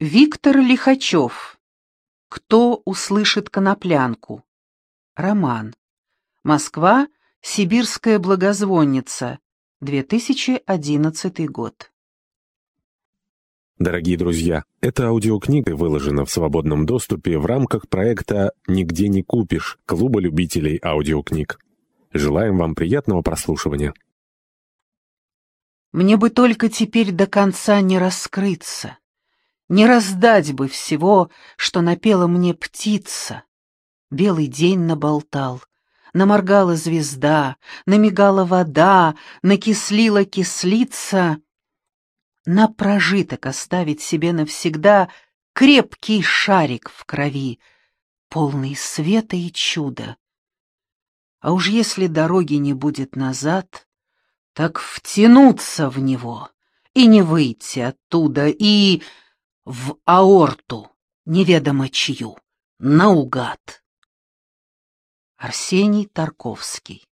Виктор Лихачев. Кто услышит коноплянку? Роман. Москва. Сибирская благозвонница. 2011 год. Дорогие друзья, эта аудиокнига выложена в свободном доступе в рамках проекта «Нигде не купишь» Клуба любителей аудиокниг. Желаем вам приятного прослушивания. Мне бы только теперь до конца не раскрыться не раздать бы всего, что напела мне птица. Белый день наболтал, наморгала звезда, намигала вода, накислила кислица. На прожиток оставить себе навсегда крепкий шарик в крови, полный света и чуда. А уж если дороги не будет назад, так втянуться в него и не выйти оттуда, и в аорту, неведомо чью, наугад. Арсений Тарковский